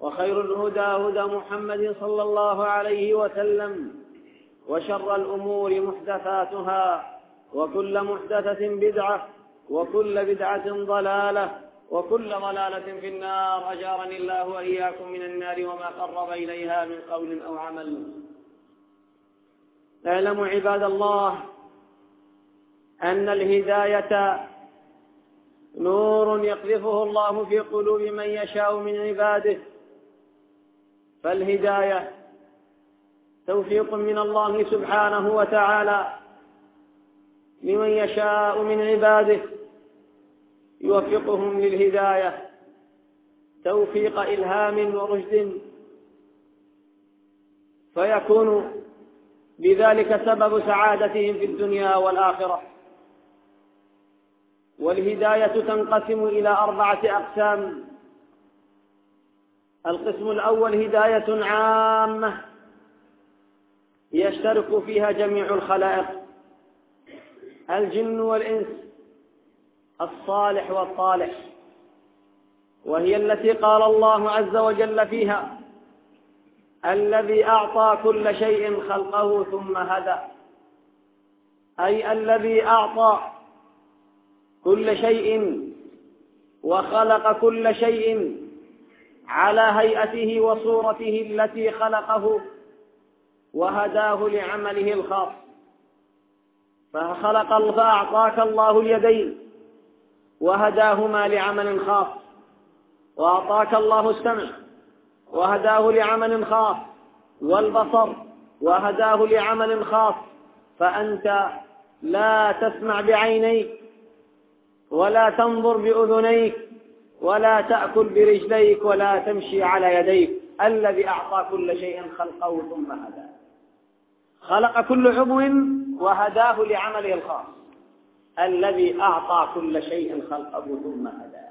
وخير الهدى هدى محمد صلى الله عليه وسلم وشر الأمور محدثاتها وكل محدثة بدعة وكل بدعة ضلالة وكل ضلالة في النار. أجارني الله وإياكم من النار وما قرب إليها من قول أو عمل. اعلموا عباد الله أن الهداية نور يقذفه الله في قلوب من يشاء من عباده فالهداية توفيق من الله سبحانه وتعالى لمن يشاء من عباده يوفقهم للهداية توفيق إلهام ورشد فيكون بذلك سبب سعادتهم في الدنيا والآخرة. والهداية تنقسم إلى أربعة أقسام. القسم الأول هداية عامة يشترك فيها جميع الخلائق. الجن والإنس الصالح والطالح وهي التي قال الله عز وجل فيها الذي أعطى كل شيء خلقه ثم هدى. أي الذي أعطى كل شيء وخلق كل شيء على هيئته وصورته التي خلقه وهداه لعمله الخاص. فخلق فأعطاك الله اليدين وهداهما لعمل خاص. وأعطاك الله السمع وهداه لعمل خاص. والبصر وهداه لعمل خاص. فأنت لا تسمع بعينيك ولا تنظر بأذنيك ولا تأكل برجليك ولا تمشي على يديك الذي أعطى كل شيء خلقه ثم هداه. خلق كل عضو وهداه لعمله الخاص. الذي أعطى كل شيء خلقه ثم هداه.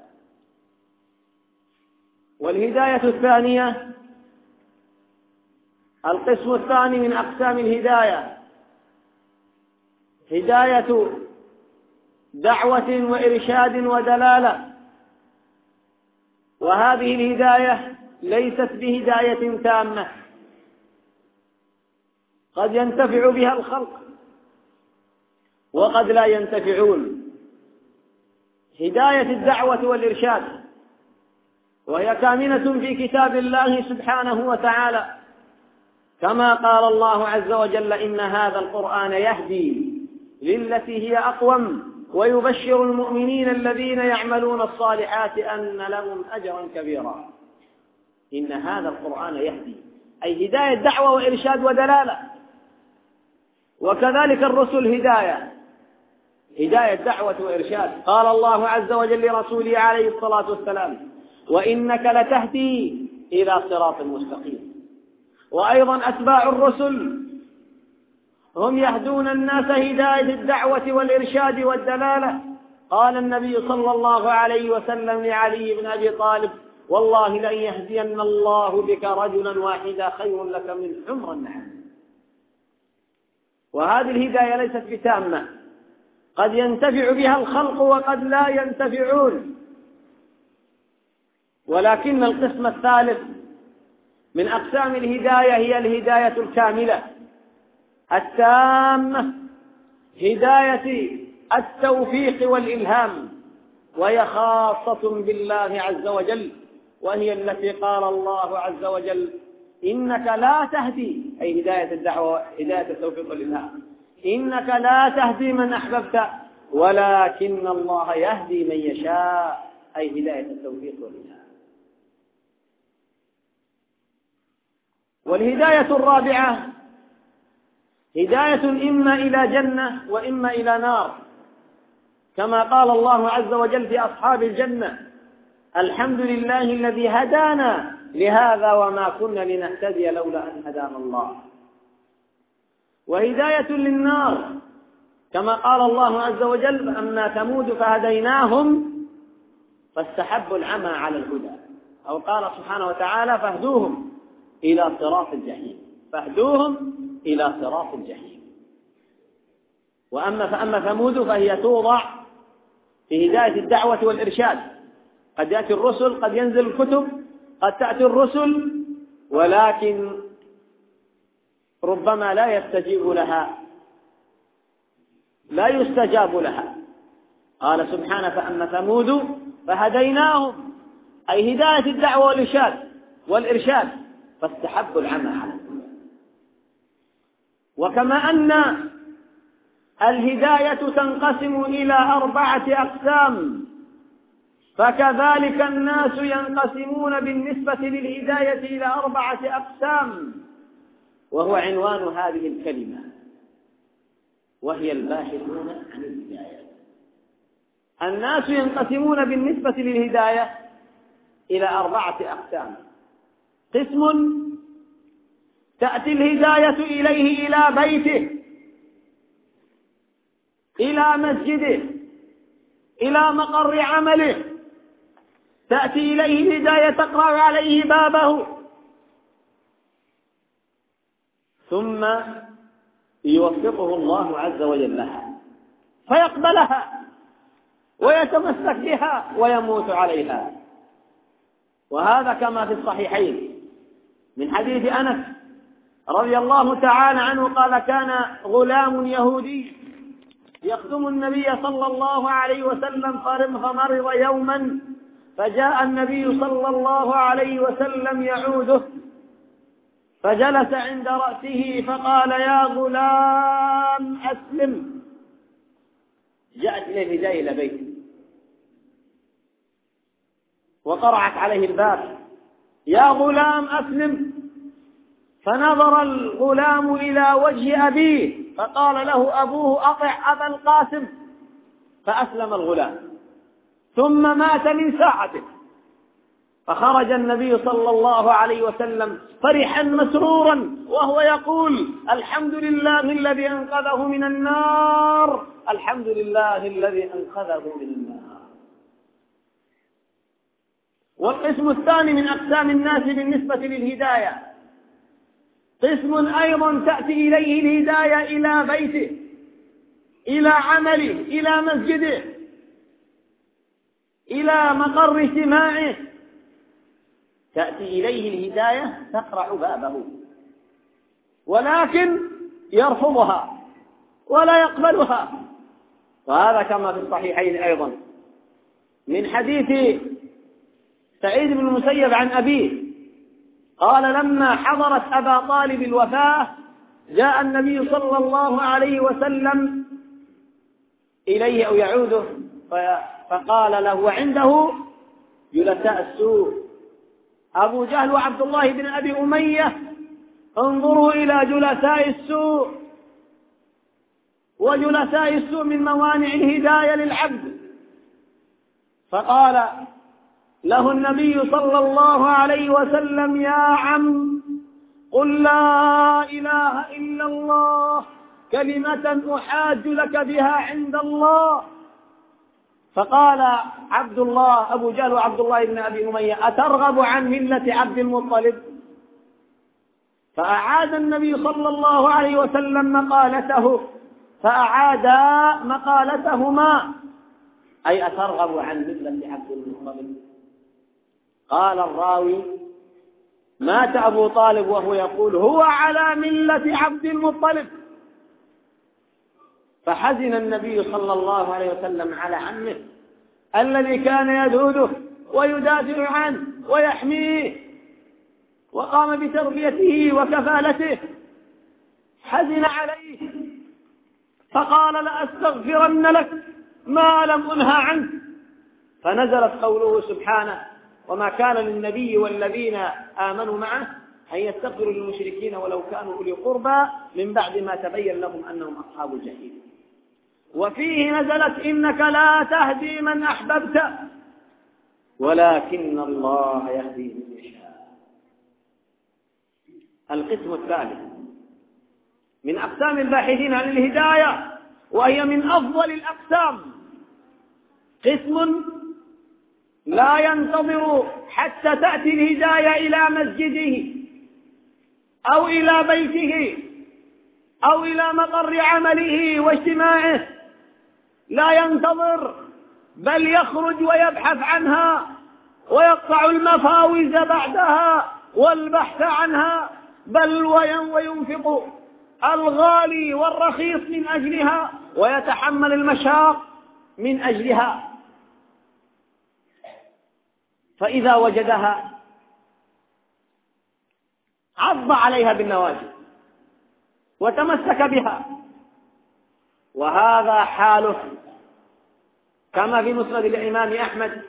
والهداية الثانية القسم الثاني من أقسام الهداية هداية دعوة وإرشاد ودلالة. وهذه الهداية ليست بهداية تامة. قد ينتفع بها الخلق وقد لا ينتفعون. هداية الدعوة والإرشاد. وهي كامنة في كتاب الله سبحانه وتعالى. كما قال الله عز وجل إن هذا القرآن يهدي للتي هي أقوم. ويبشر المؤمنين الذين يعملون الصالحات أن لهم أجرا كبيرا. إن هذا القرآن يهدي أي هداية دعوة وإرشاد ودلالة. وكذلك الرسل هداية. هداية دعوة وإرشاد. قال الله عز وجل لرسوله عليه الصلاة والسلام وإنك لتهدي إلى صراط مستقيم. وأيضا أتباع الرسل هم يهدون الناس هداية الدعوة والإرشاد والدلالة. قال النبي صلى الله عليه وسلم لعلي بن أبي طالب والله لن يهدين الله بك رجلا واحدا خير لك من حمر النعم وهذه الهداية ليست بتامة. قد ينتفع بها الخلق وقد لا ينتفعون. ولكن القسم الثالث من أقسام الهداية هي الهداية الكاملة. التامة هداية التوفيق والإلهام وهي خاصة بالله عز وجل وهي التي قال الله عز وجل إنك لا تهدي أي هداية الدعوة هداية التوفيق والإلهام. إنك لا تهدي من أحببت ولكن الله يهدي من يشاء أي هداية التوفيق والإلهام. والهداية الرابعة هداية إما إلى جنة وإما إلى نار. كما قال الله عز وجل في أصحاب الجنة الحمد لله الذي هدانا لهذا وما كنا لنهتدي لولا أن هدانا الله. وهداية للنار كما قال الله عز وجل أما ثمود فهديناهم فاستحبوا العمى على الهدى. أو قال سبحانه وتعالى فاهدوهم إلى صراط الجحيم. فاهدوهم إلى صراط الجحيم. وأما فأما ثمود فهي توضع في هداية الدعوة والإرشاد. قد يأتي الرسل قد ينزل الكتب قد تأتي الرسل ولكن ربما لا يستجيب لها. لا يستجاب لها. قال سبحانه فأما ثمود فهديناهم. أي هداية الدعوة والإرشاد. والإرشاد فاستحبوا العمى على وكما أن الهداية تنقسم إلى أربعة أقسام فكذلك الناس ينقسمون بالنسبة للهداية إلى أربعة أقسام وهو عنوان هذه الكلمة وهي الباحثون عن الهداية. الناس ينقسمون بالنسبة للهداية إلى أربعة أقسام قسم تأتي الهداية إليه إلى بيته إلى مسجده إلى مقر عمله. تأتي إليه الهداية تقرأ عليه بابه. ثم يوفقه الله عز وجل لها فيقبلها ويتمسك بها ويموت عليها. وهذا كما في الصحيحين من حديث أنس رضي الله تعالى عنه قال كان غلام يهودي يخدم النبي صلى الله عليه وسلم فمرض يوما فجاء النبي صلى الله عليه وسلم يعوده فجلس عند رأسه فقال يا غلام أسلم. جاءت إليه الهداية إلى بيته. وقرعت عليه الباب. يا غلام أسلم. فنظر الغلام إلى وجه أبيه فقال له أبوه أطع أبا القاسم فأسلم الغلام. ثم مات من ساعته. فخرج النبي صلى الله عليه وسلم فرحا مسرورا وهو يقول الحمد لله الذي أنقذه من النار الحمد لله الذي أنقذه من النار. والقسم الثاني من أقسام الناس بالنسبة للهداية. قسم أيضا تأتي إليه الهداية إلى بيته إلى عمله إلى مسجده إلى مقر اجتماعه تأتي إليه الهداية تقرع بابه ولكن يرفضها ولا يقبلها. وهذا كما في الصحيحين أيضا. من حديث سعيد بن المسيب عن أبيه قال لما حضرت أبا طالب الوفاة جاء النبي صلى الله عليه وسلم إليه أو يعوده فقال له وعنده جلساء السوء. أبو جهل وعبد الله بن أبي أمية انظروا إلى جلساء السوء. وجلساء السوء من موانع الهداية للعبد. فقال له النبي صلى الله عليه وسلم يا عم قل لا إله إلا الله كلمة أحاج لك بها عند الله. فقال عبد الله أبو جهل وعبد الله بن أبي أمية أترغب عن ملة عبد المطلب؟ فأعاد النبي صلى الله عليه وسلم مقالته فأعادا مقالتهما. أي أترغب عن ملة عبد المطلب؟ قال الراوي مات أبو طالب وهو يقول هو على ملة عبد المطلب. فحزن النبي صلى الله عليه وسلم على عمه الذي كان يذوده ويدافع عنه ويحميه وقام بتربيته وكفالته. حزن عليه. فقال لأستغفرن لك ما لم أنهى عنك فنزلت قوله سبحانه وما كان للنبي والذين آمنوا معه أن يستغفروا للمشركين ولو كانوا أولي قربى من بعد ما تبين لهم أنهم أصحاب الجحيم. وفيه نزلت إنك لا تهدي من أحببت ولكن الله يهدي من يشاء. القسم الثالث من أقسام الباحثين عن الهداية وهي من أفضل الأقسام. قسم لا ينتظر حتى تأتي الهداية إلى مسجده أو إلى بيته أو إلى مقر عمله واجتماعه. لا ينتظر بل يخرج ويبحث عنها ويقطع المفاوز بعدها والبحث عنها بل وينفق الغالي والرخيص من أجلها ويتحمل المشاق من أجلها. فإذا وجدها عض عليها بالنواجذ وتمسك بها. وهذا حاله كما في مسند الإمام أحمد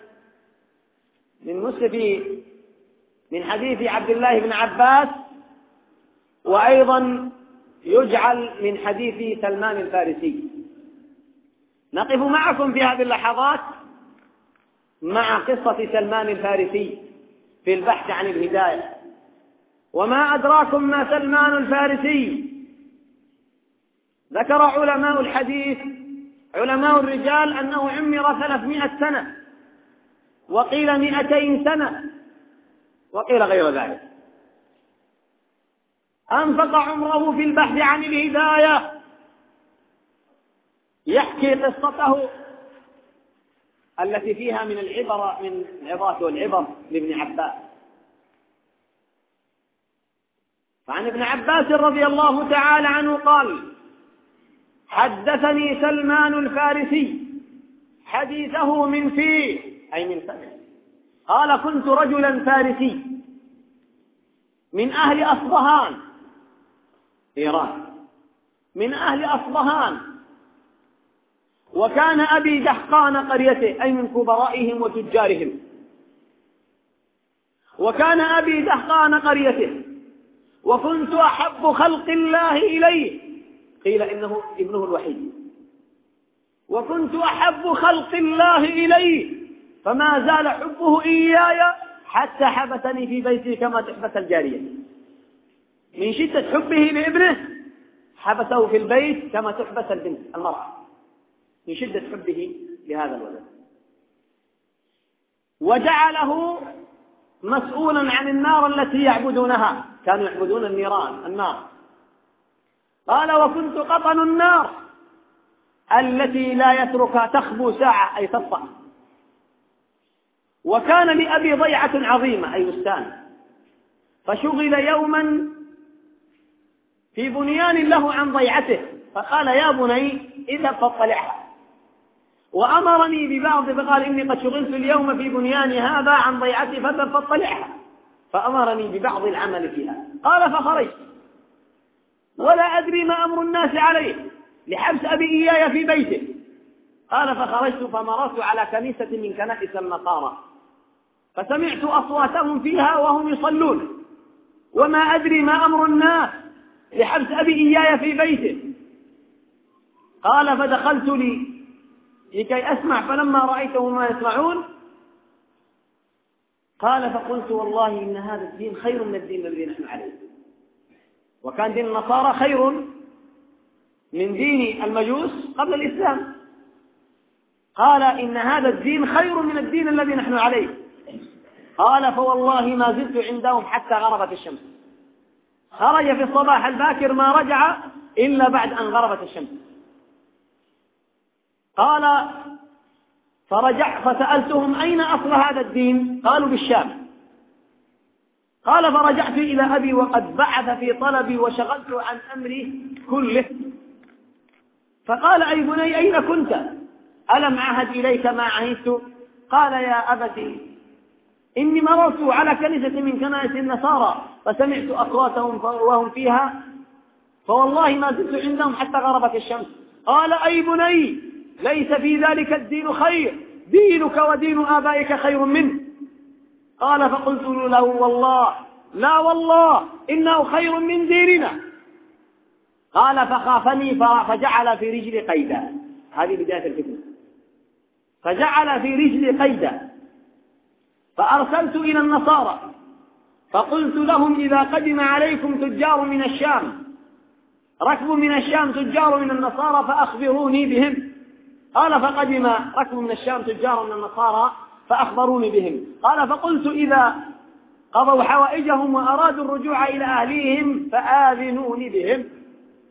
من مسند من حديث عبد الله بن عباس وأيضا يجعل من حديث سلمان الفارسي. نقف معكم في هذه اللحظات. مع قصة سلمان الفارسي في البحث عن الهداية. وما أدراكم ما سلمان الفارسي؟ ذكر علماء الحديث علماء الرجال أنه عمر ثلاثمائة سنة وقيل مئتين سنة وقيل غير ذلك. أنفق عمره في البحث عن الهداية. يحكي قصته التي فيها من العبر من العظات والعبر لابن عباس. فعن ابن عباس رضي الله تعالى عنه قال حدثني سلمان الفارسي حديثه من فيه أي من سمع قال كنت رجلا فارسي من أهل أصبهان. إيران. من أهل أصبهان. وكان أبي دحقان قريته أي من كبرائهم وتجارهم. وكان أبي دحقان قريته. وكنت أحب خلق الله إليه. قيل إنه ابنه الوحيد. وكنت أحب خلق الله إليه. فما زال حبه إياي حتى حبسني في بيتي كما تحبس الجارية. من شدة حبه لابنه حبسه في البيت كما تحبس البنت المرأة. من شدة حبه لهذا الولد. وجعله مسؤولا عن النار التي يعبدونها. كانوا يعبدون النيران النار. قال وكنت قطن النار التي لا يتركها تخبو ساعة أي تطفأ وكان لأبي ضيعة عظيمة أي بستان فشغل يوما في بنيان له عن ضيعته. فقال يا بني اذهب فاطلعها. وأمرني ببعض فقال إني قد شغلت اليوم في بنيان هذا عن ضيعتي فاذهب فاطلعها. فأمرني ببعض العمل فيها. قال فخرجت. ولا أدري ما أمر الناس عليه. لحبس أبي إياي في بيته. قال فخرجت فمررت على كنيسة من كنائس النصارى. فسمعت أصواتهم فيها وهم يصلون. وما أدري ما أمر الناس. لحبس أبي إياي في بيته. قال فدخلت لي لكي أسمع فلما رأيتهم ما يسمعون قال فقلت والله إن هذا الدين خير من الدين الذي نحن عليه. وكان دين النصارى خير من دين المجوس قبل الإسلام. قال إن هذا الدين خير من الدين الذي نحن عليه. قال فوالله ما زلت عندهم حتى غربت الشمس. خرج في الصباح الباكر ما رجع إلا بعد أن غربت الشمس. قال فرجع فسألتهم أين أصل هذا الدين؟ قالوا بالشام. قال فرجعت إلى أبي وقد بعث في طلبي وشغلت عن أمري كله. فقال أي بني أين كنت؟ ألم عهد إليك ما عهدت؟ قال يا أبتي إني مررت على كنيسة من كنائس النصارى فسمعت أصواتهم وهم فيها فوالله ما زلت عندهم حتى غربت الشمس. قال أي بني ليس في ذلك الدين خير. دينك ودين آبائك خير منه. قال فقلت له والله لا والله إنه خير من ديننا. قال فخافني فجعل في رجلي قيدا. هذه بداية الفتنة. فجعل في رجلي قيدا. فأرسلت إلى النصارى. فقلت لهم إذا قدم عليكم تجار من الشام ركب من الشام تجار من النصارى فأخبروني بهم. قال فقدم ركب من الشام تجار من النصارى فأخبروني بهم. قال فقلت إذا قضوا حوائجهم وأرادوا الرجوع إلى أهليهم فآذنوني بهم.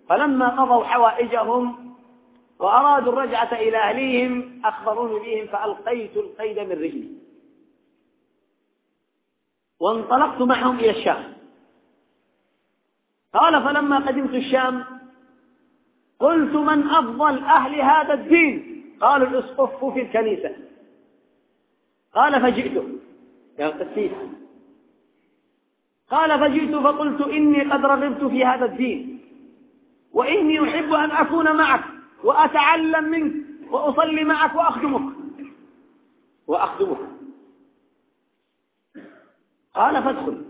فلما قضوا حوائجهم وأرادوا الرجعة إلى أهليهم أخبروني بهم فألقيت القيد من رجلي. وانطلقت معهم إلى الشام. قال فلما قدمت الشام قلت من أفضل أهل هذا الدين؟ قالوا الأسقف في الكنيسة. قال فجئت. يا قسيس. قال فجئت فقلت إني قد رغبت في هذا الدين. وإني أحب أن أكون معك وأتعلم منك وأصلي معك وأخدمك. وأخدمك. قال فادخل.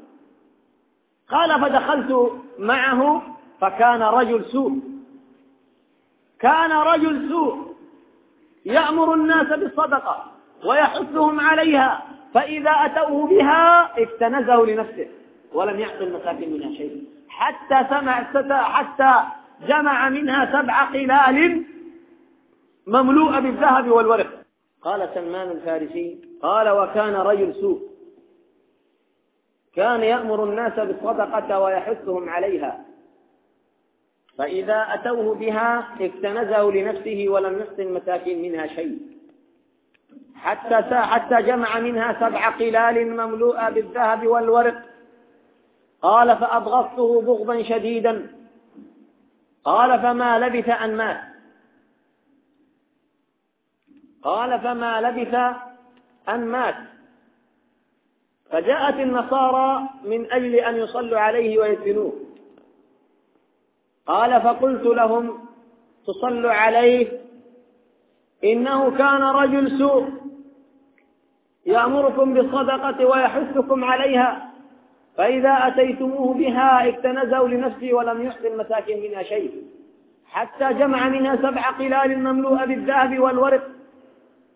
قال فدخلت معه فكان رجل سوء. كان رجل سوء. يأمر الناس بالصدقة ويحثهم عليها فإذا أتوه بها اكتنزه لنفسه ولم يعطي المساكين منها شيء. حتى سمع حتى جمع منها سبع قلال مملوءة بالذهب والورق. قال سلمان الفارسي قال وكان رجل سوء. كان يأمر الناس بالصدقة ويحثهم عليها. فإذا أتوه بها اكتنزه لنفسه ولم يعط المساكين منها شيء. حتى حتى جمع منها سبع قلال مملوءة بالذهب والورق. قال فأبغضته بغضا شديدا. قال فما لبث أن مات. قال فما لبث أن مات. فجاءت النصارى من أجل أن يصلوا عليه ويدفنوه. قال فقلت لهم تصلوا عليه إنه كان رجل سوء يأمركم بالصدقة ويحثكم عليها فإذا أتيتموه بها اكتنزوا لنفسه ولم يحسن المساكين منها شيء حتى جمع منها سبع قلال مملوءة بالذهب والورق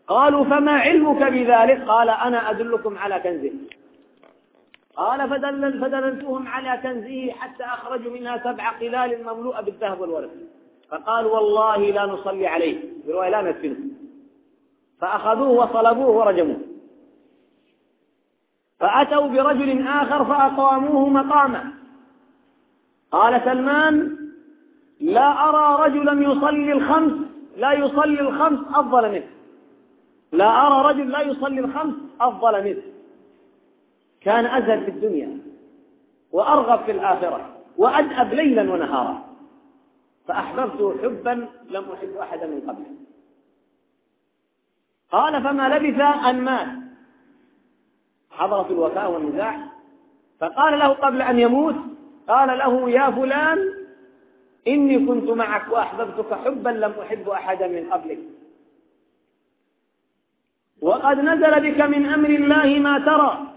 قالوا فما علمك بذلك؟ قال أنا أدلكم على كنزه قال فدلل فدللتهم على كنزه حتى أخرجوا منها سبع قلال مملوءة بالذهب والورق. فقال والله لا نصلي عليه. برواية لا ندفنه فأخذوه وصلبوه ورجموه. فأتوا برجل آخر فأقاموه مقاما قال سلمان لا أرى رجلا يصلي الخمس لا يصلي الخمس أفضل منه. لا أرى رجل لا يصلي الخمس أفضل منه. كان أزهد في الدنيا وأرغب في الآخرة وأدأب ليلا ونهارا. فأحببته حبا لم أحب أحدا من قبله قال فما لبث أن مات. حضرت الوفاة والنزاع. فقال له قبل أن يموت قال له يا فلان إني كنت معك وأحببتك حبا لم أحب أحدا من قبلك. وقد نزل بك من أمر الله ما ترى.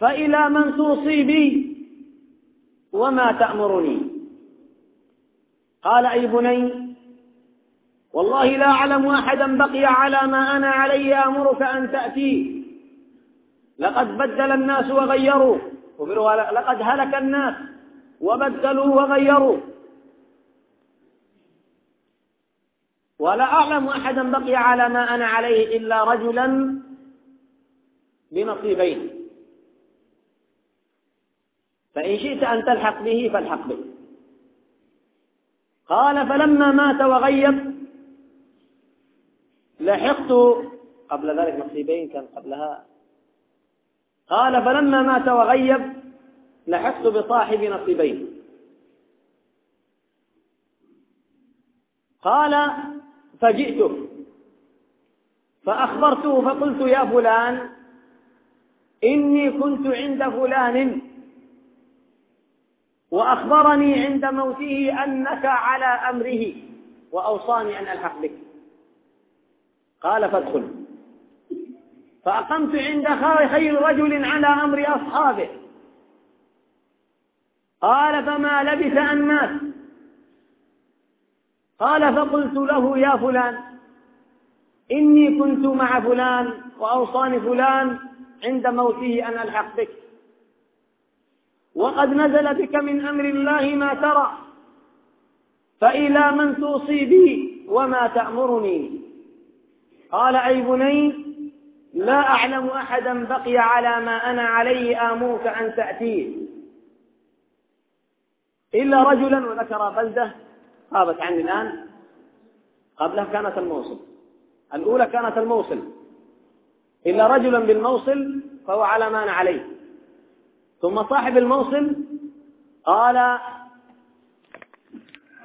فإلى من توصي بي وما تأمرني. قال أي بني والله لا أعلم أحدا بقي على ما أنا عليه أمرك أن تأتي. لقد بدل الناس وغيروا لقد هلك الناس وبدلوا وغيروا. ولا أعلم أحدا بقي على ما أنا عليه إلا رجلا بنصيبين. فإن شئت أن تلحق به فالحق به قال فلما مات وغيب لحقت قبل ذلك نصيبين كان قبلها. قال فلما مات وغيب لحقت بصاحب نصيبين. قال فجئته فأخبرته فقلت يا فلان إني كنت عند فلان. وأخبرني عند موته أنك على أمره وأوصاني أن ألحق بك. قال فادخل. فأقمت عند خير رجل على أمر أصحابه. قال فما لبث أن مات. قال فقلت له يا فلان إني كنت مع فلان وأوصاني فلان عند موته أن ألحق بك. وقد نزل بك من أمر الله ما ترى فإلى من توصي به وما تأمرني. قال أي بني لا أعلم أحدا بقي على ما أنا عليه آمرك أن تأتيه. إلا رجلا وذكر بلدة غابت عني الآن. قبلها كانت الموصل. الأولى كانت الموصل. إلا رجلا بالموصل فهو على ما أنا عليه. ثم صاحب الموصل قال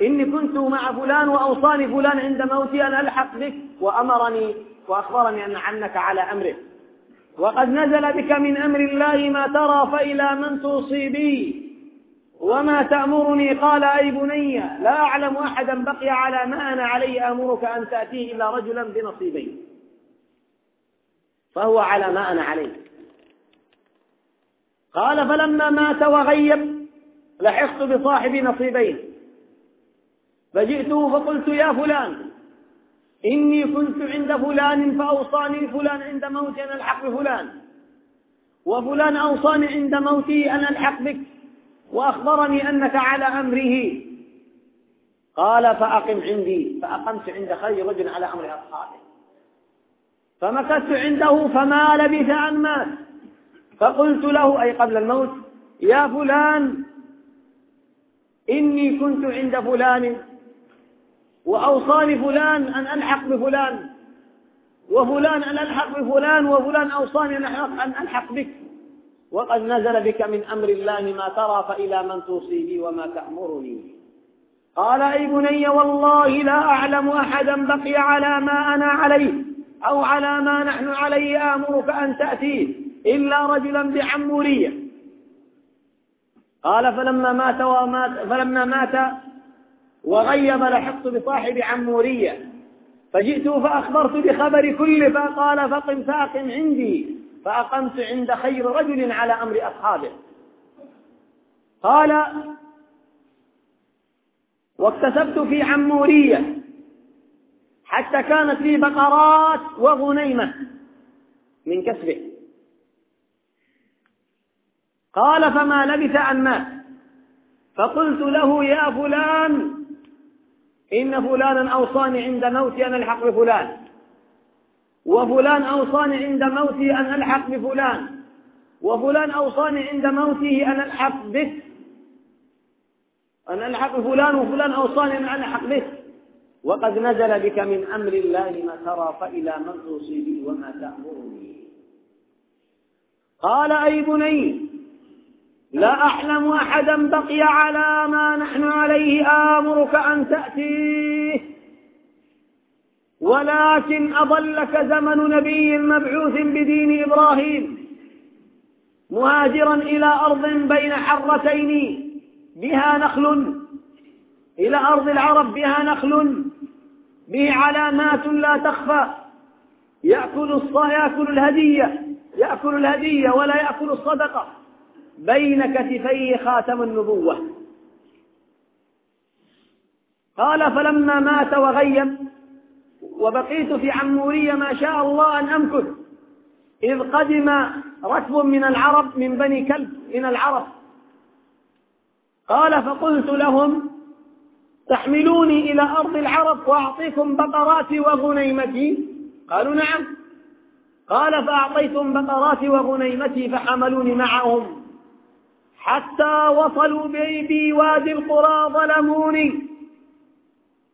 إني كنت مع فلان وأوصاني فلان عند موتي أن ألحق بك وأمرني وأخبرني أن عنك على أمره. وقد نزل بك من أمر الله ما ترى فإلى من توصي بي. وما تأمرني؟ قال أي بني لا أعلم أحدا بقي على ما أنا عليه آمرك أن تأتيه إلا رجلا بنصيبين فهو على ما أنا عليه. قال فلما مات وغيب لحقت بصاحب نصيبين. فجئته فقلت يا فلان إني كنت عند فلان فأوصاني فلان عند موتي أن ألحق بفلان. وفلان أوصاني عند موتي أن ألحق بك وأخبرني أنك على أمره. قال فأقم عندي فأقمت عند خير رجل على أمر أصحابه. فمكثت عنده فما لبث أن مات. فقلت له أي قبل الموت يا فلان إني كنت عند فلان وأوصاني فلان أن ألحق بفلان وفلان أن ألحق بفلان وفلان أوصاني أن ألحق بك وقد نزل بك من أمر الله ما ترى فإلى من توصي بي وما تأمرني قال أي بني والله لا أعلم أحدا بقي على ما أنا عليه أو على ما نحن عليه آمرك أن تأتيه. إلا رجلا بعمورية. قال فلما مات ومات فلما مات وغيب لحقت بصاحب عمورية. فجئت فأخبرت بخبر كل فقال فقم فأقم عندي. فأقمت عند خير رجل على أمر أصحابه. قال واكتسبت في عمورية. حتى كانت لي بقرات وغنيمة من كسبه. قال فما لبث أن مات. فقلت له يا فلان إن فلانا أوصاني عند موتي أن ألحق بفلان. وفلان أوصاني عند موتي أن ألحق بفلان. وفلان أوصاني عند موته أن ألحق به. أن ألحق بفلان وفلان أوصاني أن ألحق به. وقد نزل بك من أمر الله ما ترى فإلى من توصي بي وما تأمرني. قال أي بني لا أعلم أحدا بقي على ما نحن عليه آمرك أن تأتيه. ولكن أضلك زمن نبي مبعوث بدين إبراهيم مهاجرا إلى أرض بين حرتين بها نخل إلى أرض العرب بها نخل به علامات لا تخفى. يأكل يأكل الهدية يأكل الهدية ولا يأكل الصدقة. بين كتفيه خاتم النبوة. قال فلما مات وغيب وبقيت في عمورية ما شاء الله أن أمكث. إذ قدم ركب من العرب من بني كلب من العرب. قال فقلت لهم تحملوني إلى أرض العرب وأعطيكم بقراتي وغنيمتي؟ قالوا نعم. قال فأعطيتهم بقراتي وغنيمتي فحملوني معهم. حتى وصلوا بي بي وادي القرى ظلموني.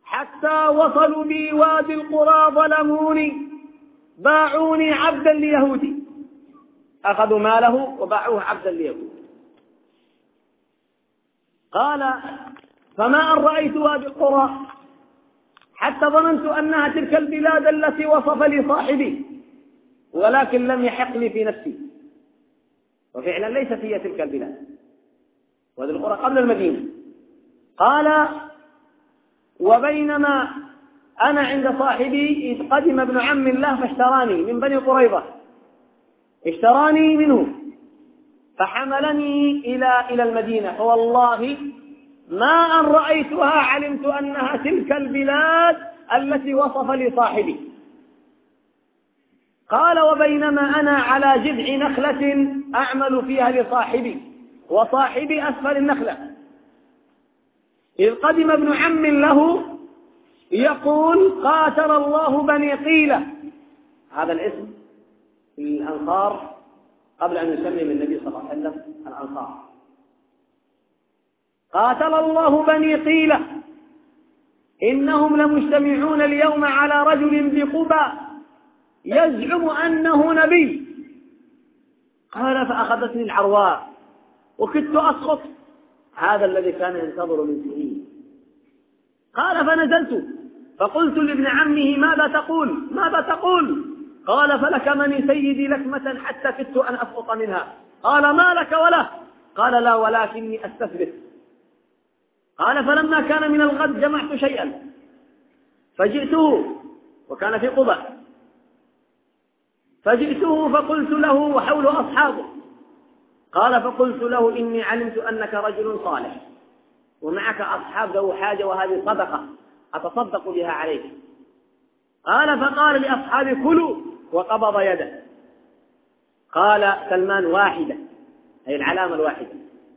حتى وصلوا بي وادي القرى ظلموني. باعوني عبدا ليهودي. أخذوا ماله وباعوه عبدا ليهودي. قال فما أن رأيت وادي القرى؟ حتى ظننت أنها تلك البلاد التي وصف لي صاحبي ولكن لم يحق لي في نفسي. وفعلا ليست هي تلك البلاد. وهذه القرى قبل المدينة. قال وبينما أنا عند صاحبي إذ قدم ابن عم الله فاشتراني من بني قريظة. اشتراني منه. فحملني إلى إلى المدينة. فوالله ما أن رأيتها علمت أنها تلك البلاد التي وصف لي صاحبي. قال وبينما أنا على جذع نخلة أعمل فيها لصاحبي. وصاحبي أسفل النخلة. إذ قدم ابن عم له يقول قاتل الله بني قيلة. هذا الاسم الأنصار قبل أن يسمي النبي صلى الله عليه وسلم الأنصار. قاتل الله بني قيلة. إنهم لمجتمعون اليوم على رجل بقبى يزعم أنه نبي. قال فأخذتني العرواء وكدت أسقط. هذا الذي كان ينتظر من سنين. قال فنزلت. فقلت لابن عمه ماذا تقول؟ ماذا تقول؟ قال فلكمني سيدي لكمة حتى كدت أن أسقط منها. قال ما لك وله قال لا ولكني أستثبت قال فلما كان من الغد جمعت شيئا. فجئته وكان في قبى فجئته فقلت له وحوله أصحابه. قال فقلت له إني علمت أنك رجل صالح ومعك أصحاب ذو حاجة وهذه صدقة أتصدق بها عليك. قال فقال لأصحابي كلوا وقبض يده. قال سلمان واحدة أي العلامة الواحدة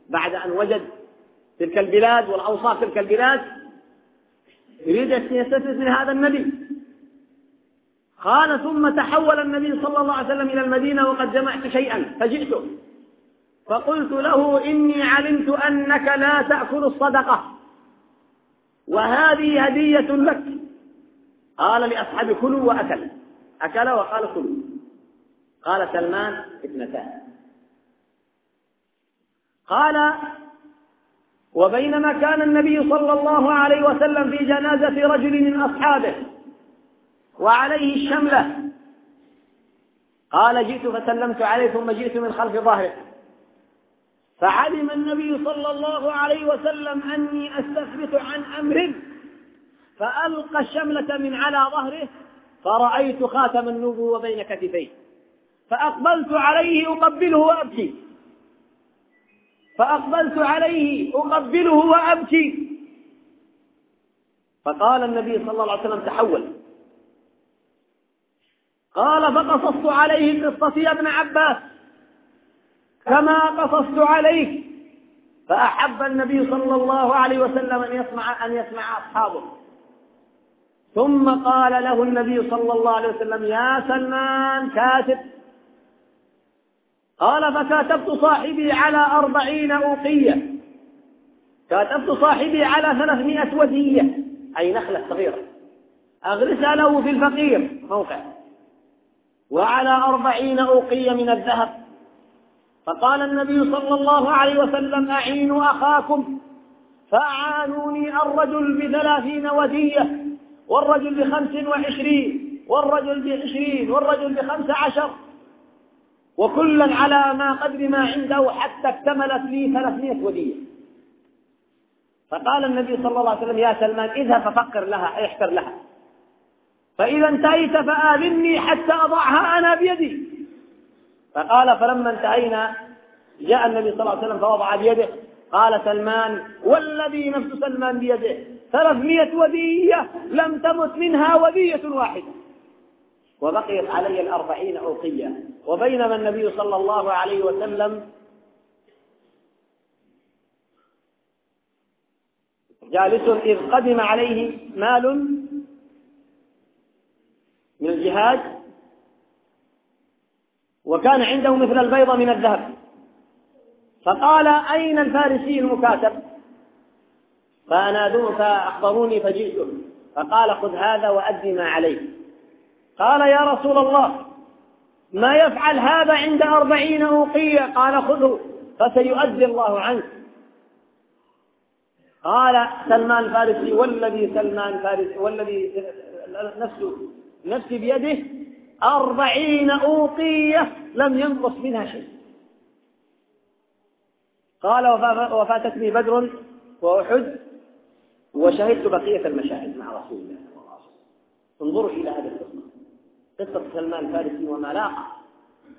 بعد أن وجد تلك البلاد والأوصاف تلك البلاد يريد أن يستفز من هذا النبي. قال ثم تحول النبي صلى الله عليه وسلم إلى المدينة وقد جمعت شيئا فجئته. فقلت له إني علمت أنك لا تأكل الصدقة وهذه هدية لك. قال لأصحاب كلوا وأكل أكل وقال كلوا. قال سلمان اثنتان قال وبينما كان النبي صلى الله عليه وسلم في جنازة رجل من أصحابه وعليه الشملة. قال جئت فسلمت عليه ثم جئت من خلف ظهره. فعلم النبي صلى الله عليه وسلم أني أستثبت عن أمر فألقى الشملة من على ظهره فرأيت خاتم النبوة بين كتفيه فأقبلت عليه أقبله وأبكي فأقبلت عليه أقبله وأبكي. فقال النبي صلى الله عليه وسلم تحول. قال فقصصت عليه قصتي يا ابن عباس كما قصصت عليك. فأحب النبي صلى الله عليه وسلم أن يسمع أن يسمع أصحابه. ثم قال له النبي صلى الله عليه وسلم يا سلمان كاتب. قال فكاتبت صاحبي على أربعين أوقية. كاتبت صاحبي على ثلاثمائة ودية. أي نخلة صغيرة. أغرسها له في الفقير موقع. وعلى أربعين أوقية من الذهب. فقال النبي صلى الله عليه وسلم أعينوا أخاكم. فأعانوني الرجل بثلاثين ودية والرجل بخمس وعشرين والرجل بعشرين والرجل بخمس عشر. وكلا على ما قدر ما عنده حتى اكتملت لي ثلاثمائة ودية. فقال النبي صلى الله عليه وسلم يا سلمان اذهب ففكر لها احتر لها. فإذا انتهيت فآذني حتى أضعها أنا بيدي. فقال فلما انتهينا جاء النبي صلى الله عليه وسلم فوضع بيده. قال سلمان والذي نفس سلمان بيده ثلاثمائة ودية لم تمت منها ودية واحدة. وبقيت علي الأربعين أوقية. وبينما النبي صلى الله عليه وسلم جالس إذ قدم عليه مال من الجهاد وكان عنده مثل البيضة من الذهب. فقال أين الفارسي المكاتب؟ فأنادوه فأخبروني فجئته فقال خذ هذا وأدي ما عليك. قال يا رسول الله ما يفعل هذا عند أربعين أوقية؟ قال خذه فسيؤدي الله عنك. قال سلمان الفارسي والذي سلمان الفارسي والذي نفسه نفسي بيده أربعين أوقية لم ينقص منها شيء. قال وفاتتني بدر وأحد وشهدت بقية المشاهد مع رسول الله انظروا إلى هذه القصة. قصة سلمان الفارسي وما لاقى.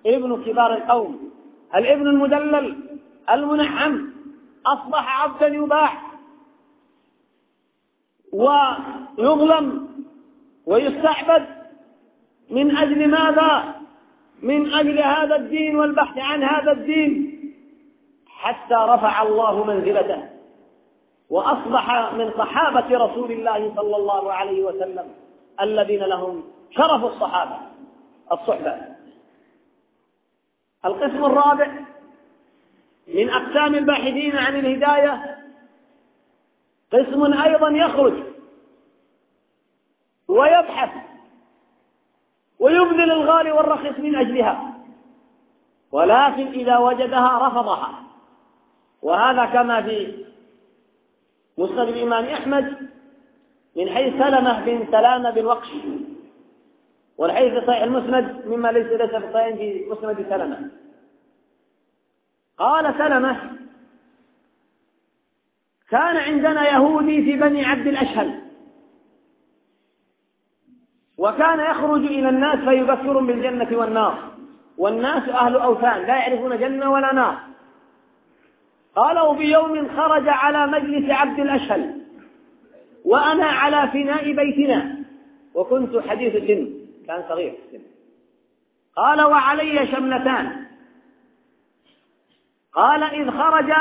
ابن كبار القوم الابن المدلل المنعم أصبح عبدا يباع ويظلم ويستعبد. من أجل ماذا؟ من أجل هذا الدين والبحث عن هذا الدين حتى رفع الله منزلته وأصبح من صحابة رسول الله صلى الله عليه وسلم الذين لهم شرف الصحابة الصحبة القسم الرابع من أقسام الباحثين عن الهداية قسم أيضا يخرج ويبحث ويبذل الغالي والرخيص من أجلها. ولكن إذا وجدها رفضها. وهذا كما في مسند الإمام أحمد من حيث سلمة بن سلامة بن وقش. والحديث صحيح المسند مما ليس ليس في الصحيح في مسند سلمة. قال سلمة كان عندنا يهودي في بني عبد الأشهل. وكان يخرج إلى الناس فيذكرهم بالجنة والنار. والناس أهل أوثان لا يعرفون جنة ولا نار. قال وفي يوم خرج على مجلس عبد الأشهل وأنا على فناء بيتنا. وكنت حديث السن كان صغير السن. قال وعلي شملتان قال إذ خرج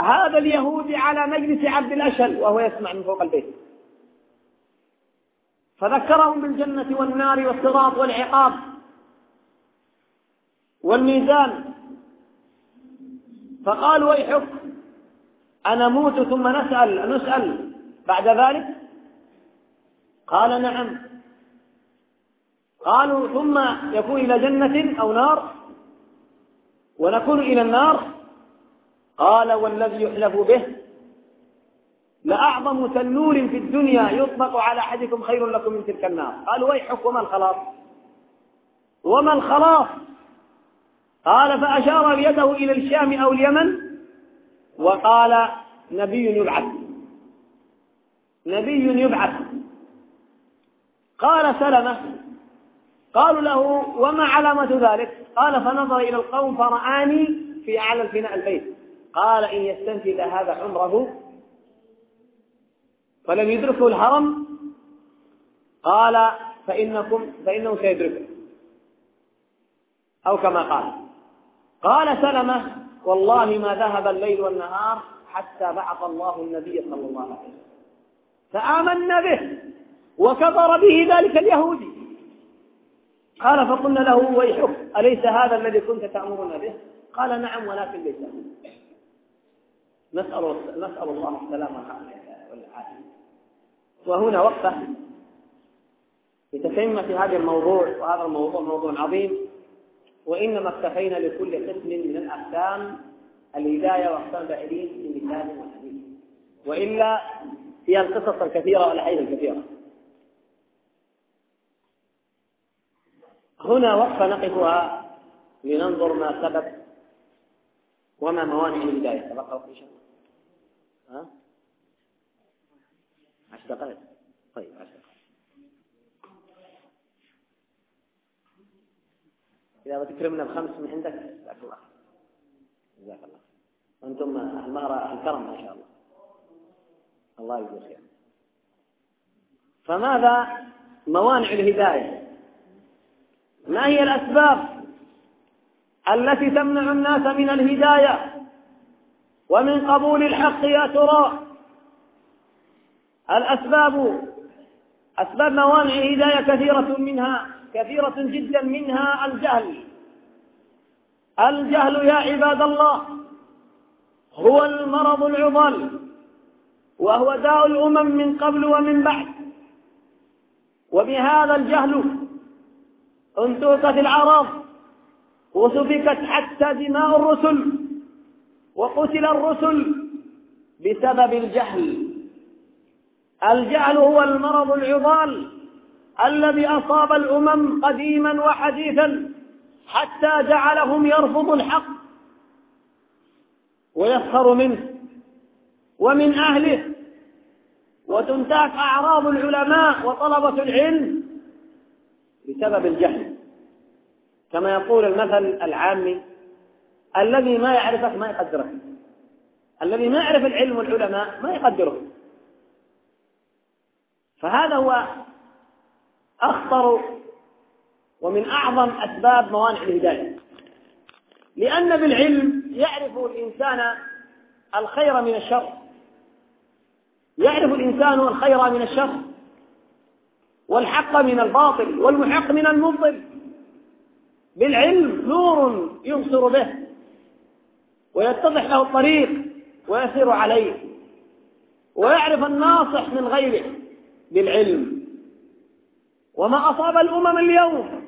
هذا اليهودي على مجلس عبد الأشهل وهو يسمع من فوق البيت. فذكرهم بالجنة والنار والصراط والعقاب والميزان. فقال ويحك أنموت ثم نسأل نسأل بعد ذلك؟ قال نعم. قالوا ثم يكون إلى جنة أو نار؟ ونكون إلى النار؟ قال والذي يحلف به لأعظم تنور في الدنيا يطلق على أحدكم خير لكم من تلك النار. قالوا ويحك وما الخلاص؟ وما الخلاص؟ قال فأشار بيده إلى الشام أو اليمن وقال نبي يبعث. نبي يبعث. قال سلمة قالوا له وما علامة ذلك؟ قال فنظر إلى القوم فرآني في أعلى الفناء البيت. قال إن يستنفذ هذا عمره فلم يدركه الهرم قال فإنكم فإنه سيدركه أو كما قال. قال سلمة والله ما ذهب الليل والنهار حتى بعث الله النبي صلى الله عليه وسلم. فآمنا به وكفر به ذلك اليهودي. قال فقلنا له ويحك أليس هذا الذي كنت تأمرنا به؟ قال نعم ولكن ليس. نسأل نسأل الله السلامة والعافية. وهنا وقفة. لتتمة هذا الموضوع وهذا الموضوع موضوع عظيم. وإنما اكتفينا لكل قسم من الأحكام الهداية وأحكام الباحثين بمثال وحديث. وإلا هي القصص الكثيرة والأحاديث الكثيرة. هنا وقفة نقفها لننظر ما سبب وما موانع الهداية. تبقى إن شاء الله ها؟ عشر دقائق. طيب عشر دقائق إذا بتكرمنا بخمس من عندك جزاك الله جزاك الله وأنتم المهرة الكرم ما شاء الله. الله يجزي خير. فماذا موانع الهداية؟ ما هي الأسباب التي تمنع الناس من الهداية؟ ومن قبول الحق يا ترى؟ الأسباب أسباب موانع الهداية كثيرة منها كثيرة جدا منها الجهل. الجهل يا عباد الله هو المرض العضل وهو داء الأمم من قبل ومن بعد. وبهذا الجهل انتوكت العرب وسفكت حتى دماء الرسل وقتل الرسل بسبب الجهل. الجهل هو المرض العضال الذي أصاب الأمم قديما وحديثا حتى جعلهم يرفض الحق ويسخر منه ومن أهله. وتنتهك أعراض العلماء وطلبة العلم بسبب الجهل. كما يقول المثل العامي الذي ما يعرفك ما يقدرك الذي ما يعرف العلم والعلماء ما يقدره. فهذا هو أخطر ومن أعظم أسباب موانع الهداية. لأن بالعلم يعرف الإنسان الخير من الشر. يعرف الإنسان الخير من الشر والحق من الباطل والمحق من المبطل. بالعلم نور يبصر به ويتضح له الطريق ويسير عليه ويعرف الناصح من غيره. بالعلم وما أصاب الأمم اليوم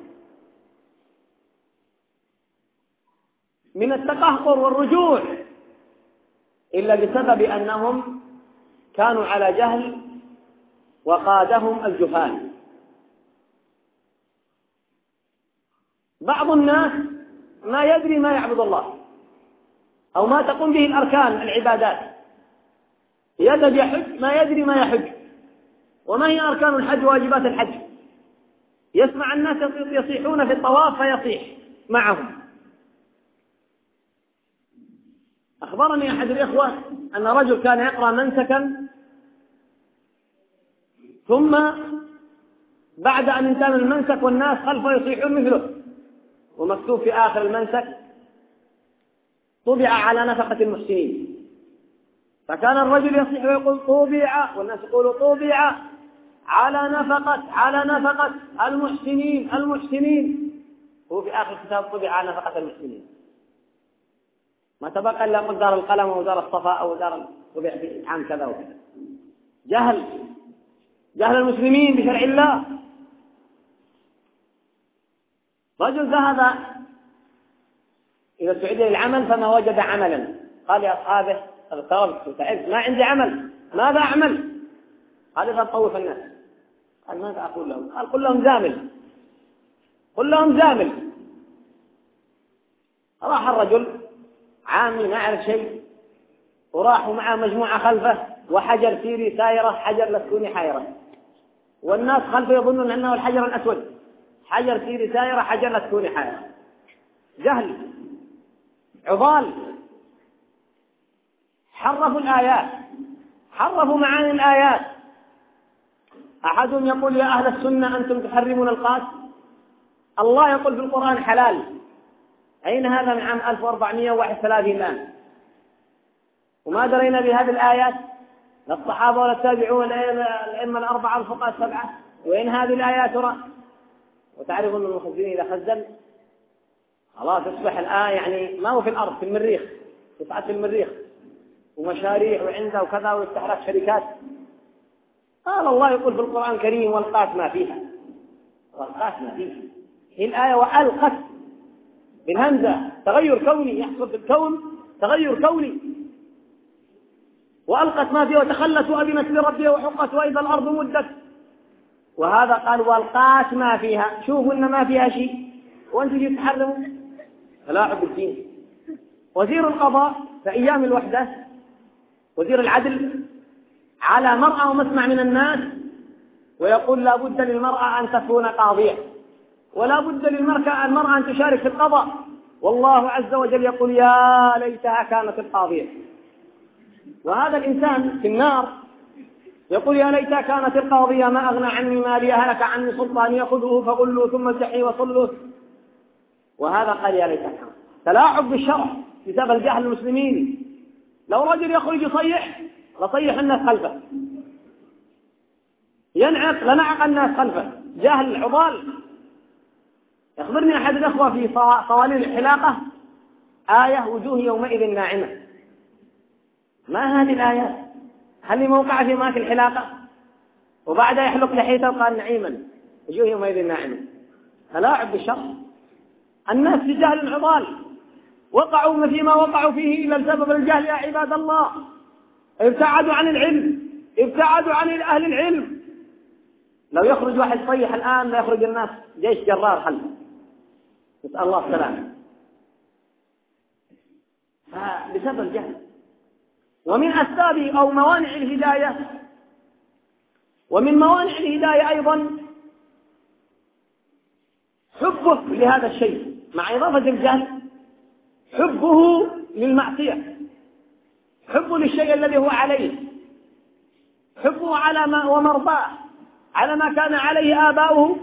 من التقهقر والرجوع إلا بسبب أنهم كانوا على جهل وقادهم الجهال. بعض الناس ما يدري ما يعبد الله أو ما تقوم به الأركان العبادات. يذهب يحج ما يدري ما يحج. وما هي أركان الحج واجبات الحج؟ يسمع الناس يصيحون في الطواف فيصيح معهم. أخبرني أحد الإخوة أن رجل كان يقرأ منسكا ثم بعد أن انتهى المنسك والناس خلفه يصيحون مثله. ومكتوب في آخر المنسك طبع على نفقة المحسنين. فكان الرجل يصيح ويقول طبع والناس يقولوا طبع. على نفقة على نفقة المحسنين المحسنين. هو في آخر الكتاب طبع على نفقة المحسنين. ما تبقى إلا قل دار القلم أو دار الصفاء أو دار طبع في عام كذا وكذا. جهل جهل المسلمين بشرع الله. رجل ذهب إلى السعودية للعمل فما وجد عملا. قال لأصحابه اغتربت وتعبت ما عندي عمل. ماذا أعمل؟ قال إذا طوف الناس. قال ماذا أقول لهم؟ قال قل لهم زامل. قل لهم زامل. راح الرجل عامي ما يعرف شيء وراحوا معه مجموعة خلفه وحجر سيري سايرة حجر لسكوني حايرة والناس خلفه يظنون أنه الحجر الأسود. حجر سيري سايرة حجر لسكوني حايرة جهل. عضال. حرفوا الآيات. حرفوا معاني الآيات. أحدهم يقول يا أهل السنة أنتم تحرمون القاس الله يقول في القرآن حلال. أين هذا من عام 1431 الآن؟ وما درينا بهذه الآيات؟ لا الصحابة ولا التابعون الأئمة الأربعة الفقهاء السبعة. وين هذه الآيات ترى؟ وتعرفون المخزنين إذا خزن؟ خلاص يصبح الآن يعني ما هو في الأرض في المريخ. قطعة المريخ. ومشاريع وعنده وكذا لك شركات. قال الله يقول في القرآن الكريم والقات ما فيها. والقات ما فيها. هي الآية وألقت بالهمزة. تغير كوني يحصل في الكون تغير كوني. وألقت ما فيها وتخلت وأذنت لربها وحقت وإذا الأرض مدت. وهذا قال والقات ما فيها. شوفوا إن ما فيها شيء. وأنتم تتحرموا تلاعب بالدين وزير القضاء في أيام الوحدة وزير العدل على مرأة ومسمع من الناس ويقول لا بد للمرأة أن تكون قاضية ولا بد للمرأة أن تشارك في القضاء. والله عز وجل يقول يا ليتها كانت القاضية. وهذا الإنسان في النار يقول يا ليتها كانت القاضية ما أغنى عني مالي هلك عني سلطاني يأخذه فغلوا ثم الجحيم وصلوا وهذا قال يا ليتها كانت. تلاعب بالشرع بسبب الجهل المسلمين. لو رجل يخرج يصيح لصيح الناس خلفه. ينعق لنعق الناس خلفه. جهل عضال. يخبرني أحد الأخوة في صوالين الحلاقة آية وجوه يومئذ ناعمة. ما هذه الآيات هل موقع في ماك الحلاقة؟ وبعدها يحلق لحيته وقال نعيما. وجوه يومئذ ناعمة. تلاعب بالشر. الناس في جهل عضال. وقعوا فيما وقعوا فيه إلا بسبب الجهل يا عباد الله. ابتعدوا عن العلم ابتعدوا عن أهل العلم. لو يخرج واحد صيح الآن لا يخرج الناس جيش جرار حل. نسأل الله السلامة. بسبب الجهل. ومن أسباب أو موانع الهداية ومن موانع الهداية أيضا حبه لهذا الشيء. مع إضافة الجهل حبه للمعصية. حبه للشيء الذي هو عليه. حبه على ما ومرضاه على ما كان عليه آباؤه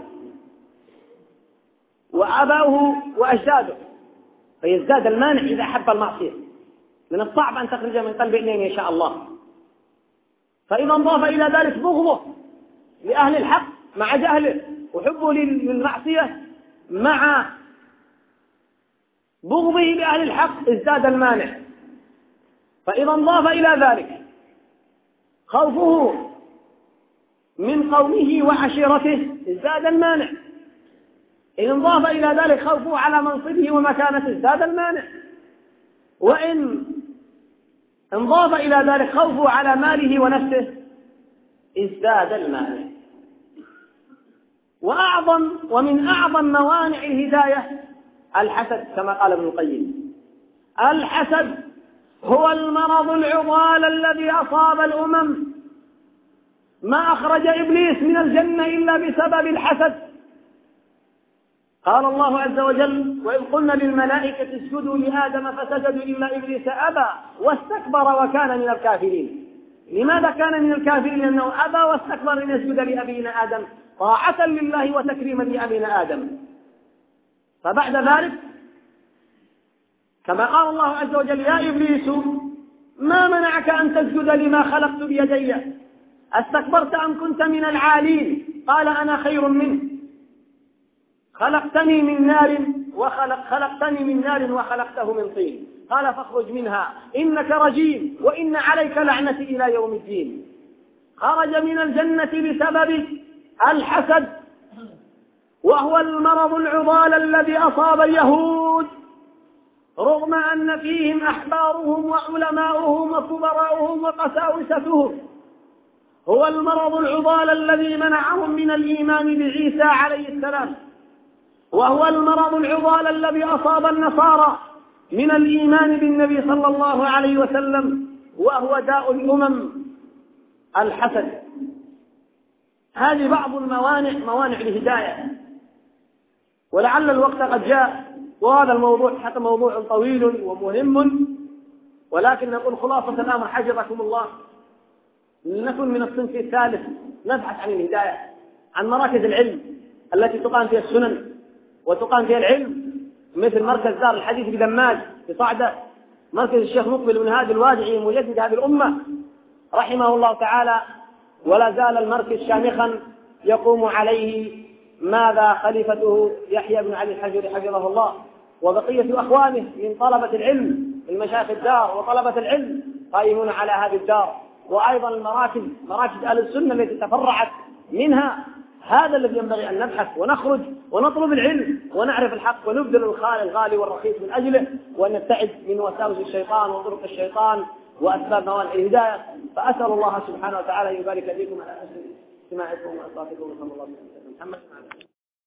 وآباؤه وأجداده. فيزداد المانع إذا أحب المعصية. من الصعب أن تخرج من قلب اثنين إن شاء الله. فإذا انضاف إلى ذلك بغضه لأهل الحق مع جهله وحبه للمعصية مع بغضه لأهل الحق ازداد المانع. فإذا انضاف إلى ذلك خوفه من قومه وعشيرته ازداد المانع. إن انضاف إلى ذلك خوفه على منصبه ومكانته ازداد المانع. وإن انضاف إلى ذلك خوفه على ماله ونفسه ازداد المانع. وأعظم ومن أعظم موانع الهداية الحسد كما قال ابن القيم. الحسد هو المرض العضال الذي أصاب الأمم. ما أخرج إبليس من الجنة إلا بسبب الحسد. قال الله عز وجل وإذ قلنا للملائكة اسجدوا لآدم فسجدوا إلا إبليس أبى واستكبر وكان من الكافرين. لماذا كان من الكافرين؟ لأنه أبى واستكبر أن يسجد لأبينا آدم طاعة لله وتكريما لأبينا آدم. فبعد ذلك كما قال الله عز وجل يا إبليس ما منعك أن تسجد لما خلقت بيدي؟ أستكبرت أم كنت من العالين؟ قال أنا خير منه. خلقتني من نار وخلق خلقتني من نار وخلقته من طين. قال فاخرج منها إنك رجيم وإن عليك لعنتي إلى يوم الدين. خرج من الجنة بسبب الحسد وهو المرض العضال الذي أصاب اليهود. رغم أن فيهم أحبارهم وعلماؤهم وكبراؤهم وقساوستهم هو المرض العضال الذي منعهم من الإيمان بعيسى عليه السلام وهو المرض العضال الذي أصاب النصارى من الإيمان بالنبي صلى الله عليه وسلم وهو داء الأمم الحسد هذه بعض الموانع موانع الهداية ولعل الوقت قد جاء. وهذا الموضوع حتى موضوع طويل ومهم ولكن نقول خلاصة الأمر حفظكم الله. لنكن من الصنف الثالث نبحث عن الهداية عن مراكز العلم التي تقام فيها السنن وتقام فيها العلم مثل مركز دار الحديث بدماج في صعدة مركز الشيخ مقبل بن هادي الوادعي مجدد هذه الأمة. رحمه الله تعالى ولا زال المركز شامخا يقوم عليه ماذا خليفته يحيى بن علي الحجري حفظه الله. وبقية أخوانه من طلبة العلم من مشايخ الدار وطلبة العلم قائمون على هذه الدار. وأيضا المراكز مراكز أهل السنة التي تفرعت منها. هذا الذي ينبغي أن نبحث ونخرج ونطلب العلم ونعرف الحق ونبذل الخال الغالي والرخيص من أجله وأن نبتعد من وساوس الشيطان وطرق الشيطان وأسباب موانع الهداية. فأسأل الله سبحانه وتعالى أن يبارك فيكم على حسن استماعكم وإصرافكم وصلى الله عليه وسلم.